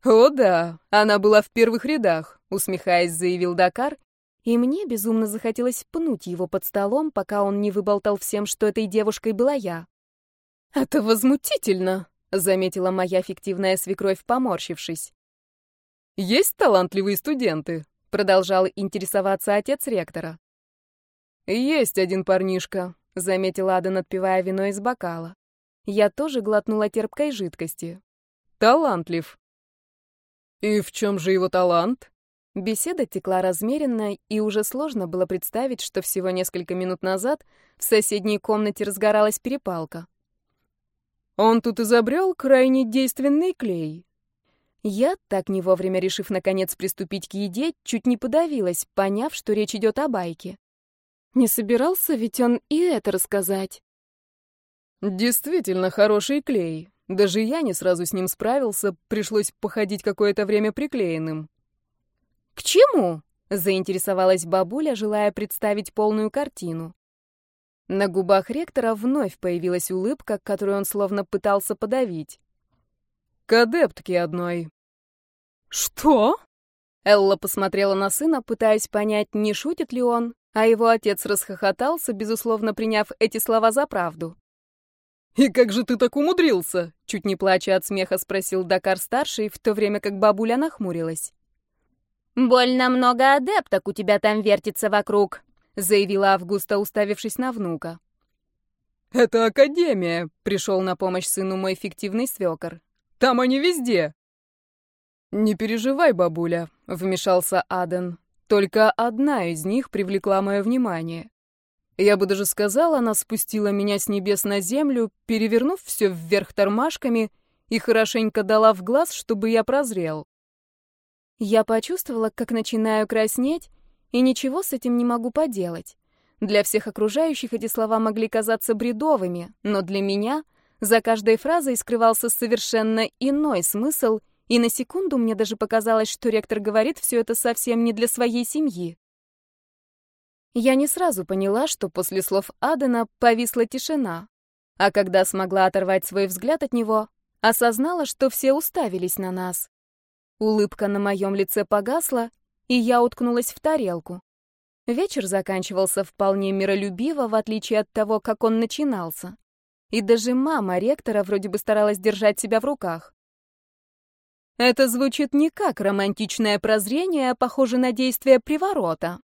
Speaker 4: «О да, она была в первых рядах», — усмехаясь, заявил Дакар,
Speaker 1: и мне безумно захотелось пнуть его под столом, пока он не выболтал всем, что этой девушкой была я.
Speaker 4: «Это возмутительно», — заметила моя фиктивная свекровь, поморщившись. «Есть талантливые студенты?» — продолжал интересоваться отец ректора. «Есть один парнишка», — заметил Аден, отпивая вино из бокала. Я тоже глотнула терпкой жидкости. «Талантлив». «И в чем же его талант?»
Speaker 1: Беседа текла размеренно, и уже сложно было представить, что всего несколько минут назад в соседней комнате разгоралась перепалка.
Speaker 4: «Он тут изобрел крайне действенный клей»,
Speaker 1: я, так не вовремя решив наконец приступить к еде, чуть не подавилась, поняв, что речь идет о байке. Не собирался ведь он и это рассказать.
Speaker 4: Действительно хороший клей. Даже я не сразу с ним справился, пришлось походить какое-то время приклеенным.
Speaker 1: К чему? заинтересовалась бабуля, желая представить полную картину. На губах ректора вновь появилась улыбка, которую он словно пытался подавить.
Speaker 4: К адептке одной.
Speaker 1: Что? Элла посмотрела на сына, пытаясь понять, не шутит ли он, а его отец расхохотался, безусловно приняв эти слова за правду.
Speaker 4: «И как же ты так умудрился?»
Speaker 1: — чуть не плача от смеха спросил Дакар-старший, в то время как бабуля нахмурилась.
Speaker 3: «Больно много адепток у тебя там вертится вокруг», —
Speaker 1: заявила Августа, уставившись на внука.
Speaker 4: «Это Академия», — пришел на помощь сыну мой фиктивный свекор. Там они везде. Не переживай, бабуля, вмешался Аден. Только одна из них привлекла мое внимание. Я бы даже сказал, она спустила меня с небес на землю, перевернув все вверх тормашками и хорошенько дала в глаз, чтобы я прозрел.
Speaker 1: Я почувствовала, как начинаю краснеть, и ничего с этим не могу поделать. Для всех окружающих эти слова могли казаться бредовыми, но для меня — за каждой фразой скрывался совершенно иной смысл, и на секунду мне даже показалось, что ректор говорит все это совсем не для своей семьи. Я не сразу поняла, что после слов Адена повисла тишина, а когда смогла оторвать свой взгляд от него, осознала, что все уставились на нас. Улыбка на моем лице погасла, и я уткнулась в тарелку. Вечер заканчивался вполне миролюбиво, в отличие от того, как он начинался. И даже мама ректора вроде бы старалась держать себя в руках. Это звучит не как романтичное прозрение, а похоже на действие приворота.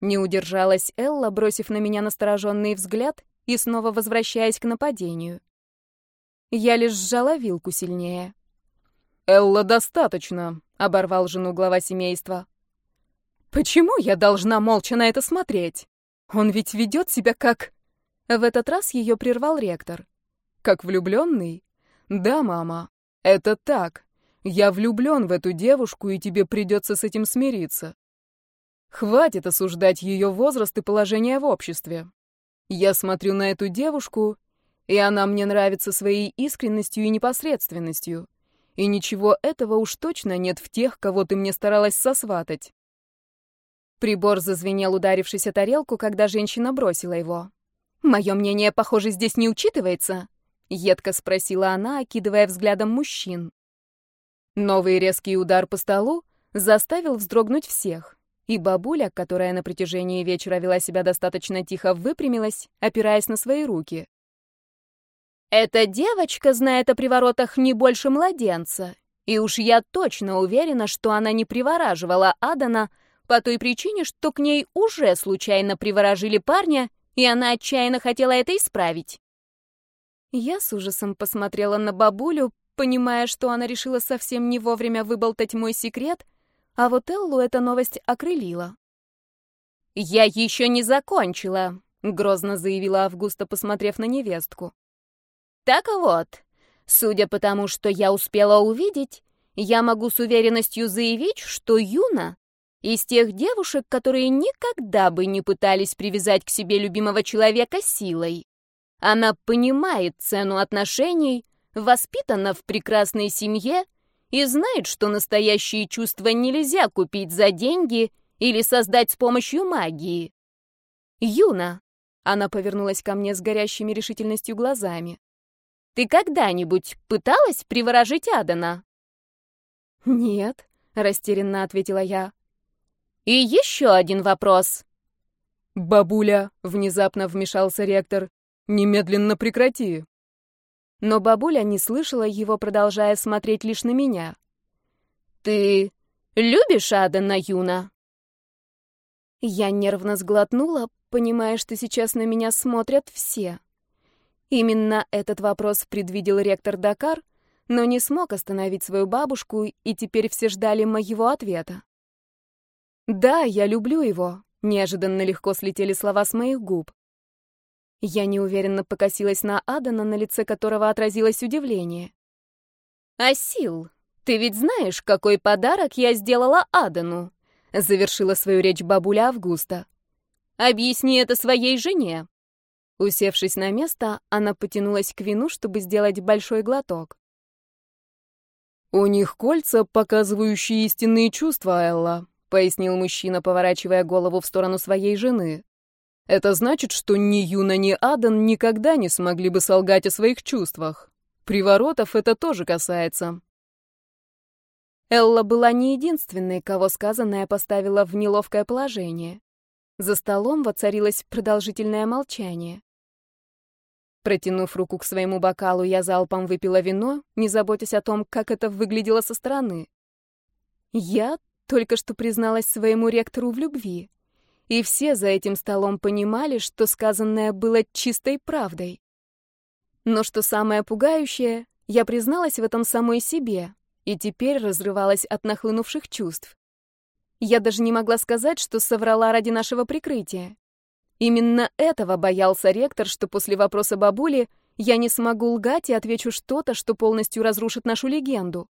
Speaker 1: Не удержалась Элла, бросив на меня настороженный взгляд и снова возвращаясь к нападению. Я лишь сжала вилку сильнее.
Speaker 4: «Элла, достаточно», — оборвал жену глава семейства.
Speaker 1: «Почему я должна молча на это смотреть? Он ведь ведет себя как...» В этот раз ее прервал ректор.
Speaker 4: «Как влюбленный?» «Да, мама, это так. Я влюблен в эту девушку, и тебе придется с этим смириться. Хватит осуждать ее возраст и положение в обществе. Я смотрю на эту девушку, и она мне нравится своей искренностью и непосредственностью. И ничего этого уж точно нет в тех, кого ты мне старалась сосватать.
Speaker 1: Прибор зазвенел, ударившись о тарелку, когда женщина бросила его. «Мое мнение, похоже, здесь не учитывается?» — едко спросила она, окидывая взглядом мужчин. Новый резкий удар по столу заставил вздрогнуть всех, и бабуля, которая на протяжении вечера вела себя достаточно тихо, выпрямилась, опираясь на свои руки. «Эта девочка знает о приворотах не больше младенца, и уж я точно уверена, что она не привораживала Адана по той причине, что к ней уже случайно приворожили парня, и она отчаянно хотела это исправить». Я с ужасом посмотрела на бабулю, понимая, что она решила совсем не вовремя выболтать мой секрет, а вот Эллу эта новость окрылила. «Я еще не закончила», — грозно заявила Августа, посмотрев на невестку. «Так вот, судя по тому, что я успела увидеть, я могу с уверенностью заявить, что Юна из тех девушек, которые никогда бы не пытались привязать к себе любимого человека силой. Она понимает цену отношений, воспитана в прекрасной семье и знает, что настоящие чувства нельзя купить за деньги или создать с помощью магии. Юна, она повернулась ко мне с горящими решительностью глазами. Ты когда-нибудь пыталась приворожить Адана?
Speaker 2: Нет, растерянно ответила я.
Speaker 1: И еще один вопрос.
Speaker 4: Бабуля, внезапно вмешался ректор, немедленно прекрати.
Speaker 2: Но бабуля не слышала его, продолжая смотреть лишь на меня.
Speaker 1: «Ты любишь Адана, Юна?»
Speaker 2: Я нервно сглотнула, понимая, что сейчас на меня смотрят все. Именно этот вопрос предвидел ректор Дакар, но не смог остановить свою бабушку, и теперь все ждали моего ответа. «Да, я люблю его», — неожиданно легко слетели слова с моих губ. Я неуверенно покосилась на Адана, на лице которого отразилось удивление.
Speaker 1: «Асил, ты ведь знаешь, какой подарок я сделала Адану?» — завершила свою речь бабуля Августа. «Объясни это своей жене».
Speaker 2: Усевшись на место, она потянулась к вину, чтобы сделать большой глоток.
Speaker 4: «У них кольца, показывающие истинные чувства, Элла», — пояснил мужчина, поворачивая голову в сторону своей жены. Это значит, что ни Юна, ни Адан никогда не смогли бы солгать о своих чувствах. Приворотов это тоже касается.
Speaker 2: Элла была не единственной, кого сказанное поставило в неловкое положение. За столом воцарилось продолжительное молчание. Протянув руку к своему бокалу, я залпом выпила вино, не заботясь о том, как это выглядело со стороны. Я только что призналась своему ректору в любви и все за этим столом понимали, что сказанное было чистой правдой. Но что самое пугающее, я призналась в этом самой себе, и теперь разрывалась от нахлынувших чувств. Я даже не могла сказать, что соврала ради нашего прикрытия. Именно этого боялся ректор, что после вопроса бабули я не смогу лгать и отвечу что-то, что полностью разрушит нашу легенду.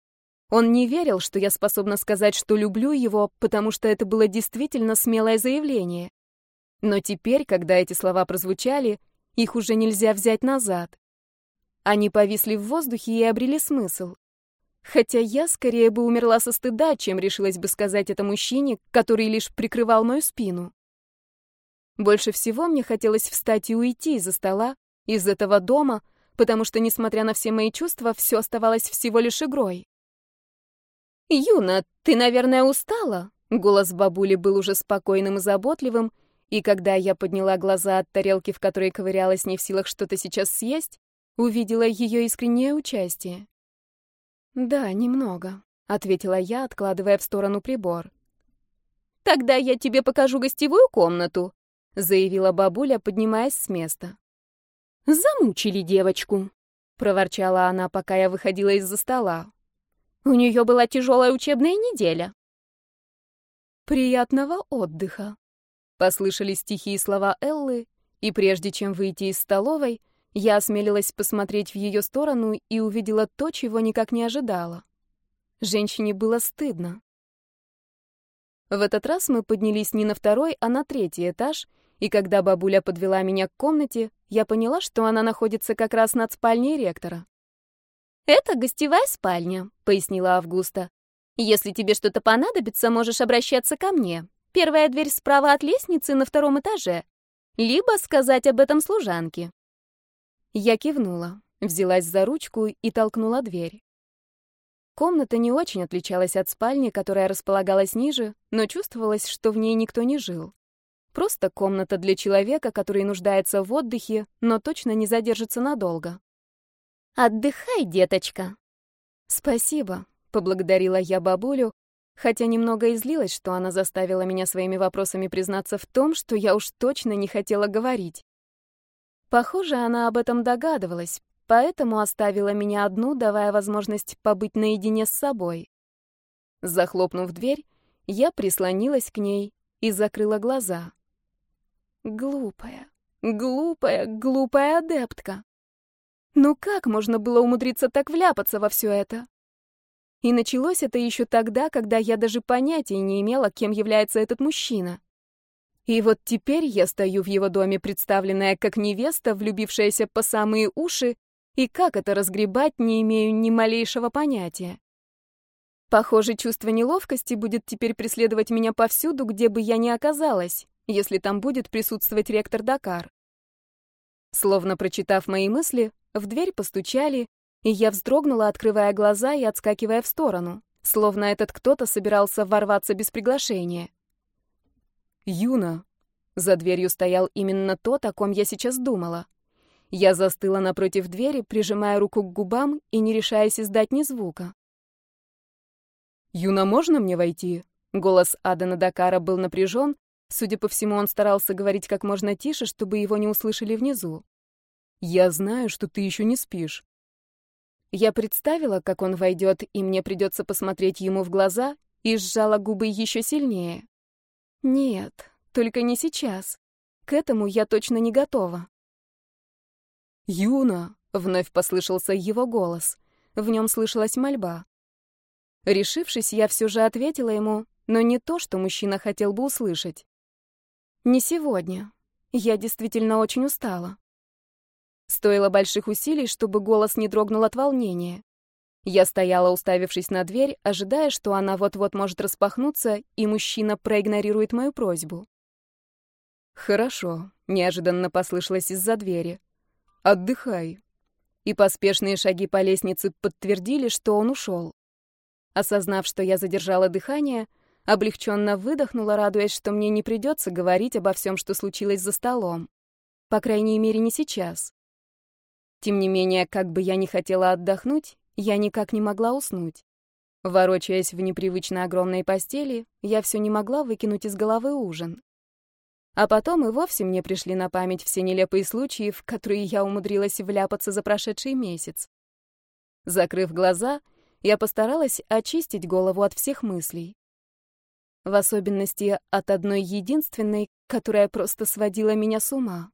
Speaker 2: Он не верил, что я способна сказать, что люблю его, потому что это было действительно смелое заявление. Но теперь, когда эти слова прозвучали, их уже нельзя взять назад. Они повисли в воздухе и обрели смысл. Хотя я скорее бы умерла со стыда, чем решилась бы сказать это мужчине, который лишь прикрывал мою спину. Больше всего мне хотелось встать и уйти из-за стола, из этого дома, потому что, несмотря на все мои чувства, все оставалось всего лишь игрой.
Speaker 1: «Юна, ты, наверное, устала?» Голос бабули был уже спокойным и заботливым, и когда я подняла глаза от тарелки, в которой ковырялась не в силах что-то сейчас съесть, увидела ее искреннее участие.
Speaker 2: «Да, немного», —
Speaker 1: ответила я, откладывая в сторону прибор.
Speaker 3: Тогда я тебе покажу гостевую комнату,
Speaker 1: заявила бабуля, поднимаясь с места.
Speaker 3: Замучили девочку, проворчала она, пока я выходила из-за стола. У нее была тяжелая учебная неделя.
Speaker 1: Приятного отдыха. Послышались тихие слова Эллы, и прежде чем выйти из столовой, я осмелилась посмотреть в ее сторону и увидела то, чего никак не ожидала. Женщине было стыдно. В этот раз мы поднялись не на второй, а на третий этаж, и когда бабуля подвела меня к комнате, я поняла, что она находится как раз над спальней ректора.
Speaker 3: «Это гостевая спальня», — пояснила Августа. «Если тебе что-то понадобится, можешь обращаться ко мне. Первая дверь справа от лестницы на втором этаже. Либо сказать об этом служанке».
Speaker 1: Я кивнула, взялась за ручку и толкнула дверь. Комната не очень отличалась от спальни, которая располагалась ниже, но чувствовалось, что в ней никто не жил. Просто комната для человека, который нуждается в отдыхе, но точно не задержится надолго.
Speaker 3: «Отдыхай, деточка!»
Speaker 1: «Спасибо», — поблагодарила я бабулю, хотя немного излилась, что она заставила меня своими вопросами признаться в том, что я уж точно не хотела говорить. Похоже, она об этом догадывалась, поэтому оставила меня одну, давая возможность побыть наедине с собой. Захлопнув дверь, я прислонилась к ней и закрыла глаза. Глупая, глупая, глупая адептка. Ну как можно было умудриться так вляпаться во все это? И началось это еще тогда, когда я даже понятия не имела, кем является этот мужчина. И вот теперь я стою в его доме, представленная как невеста, влюбившаяся по самые уши, и как это разгребать, не имею ни малейшего понятия. Похоже, чувство неловкости будет теперь преследовать меня повсюду, где бы я ни оказалась, если там будет присутствовать ректор Дакар. Словно прочитав мои мысли, в дверь постучали, и я вздрогнула, открывая глаза и отскакивая в сторону, словно этот кто-то собирался ворваться без приглашения. Юна. За дверью стоял именно тот, о ком я сейчас думала. Я застыла напротив двери, прижимая руку к губам и не решаясь издать ни звука. «Юна, можно мне войти?» Голос Адена Дакара был напряжен. Судя по всему, он старался говорить как можно тише, чтобы его не услышали внизу. «Я знаю, что ты еще не спишь». Я представила, как он войдет, и мне придется посмотреть ему в глаза, и сжала губы еще сильнее. Нет, только не сейчас. К этому я точно не готова. «Юна!» — вновь послышался его голос. В нем слышалась мольба. Решившись, я все же ответила ему, но не то, что мужчина хотел бы услышать. «Не сегодня. Я действительно очень устала». Стоило больших усилий, чтобы голос не дрогнул от волнения. Я стояла, уставившись на дверь, ожидая, что она вот-вот может распахнуться, и мужчина проигнорирует мою просьбу. «Хорошо», — неожиданно послышалось из-за двери. «Отдыхай». И поспешные шаги по лестнице подтвердили, что он ушел. Осознав, что я задержала дыхание, облегченно выдохнула, радуясь, что мне не придется говорить обо всем, что случилось за столом. По крайней мере, не сейчас. Тем не менее, как бы я ни хотела отдохнуть, я никак не могла уснуть. Ворочаясь в непривычно огромной постели, я все не могла выкинуть из головы ужин. А потом и вовсе мне пришли на память все нелепые случаи, в которые я умудрилась вляпаться за прошедший месяц. Закрыв глаза, я постаралась очистить голову от всех мыслей. В особенности от одной единственной, которая просто сводила меня с ума.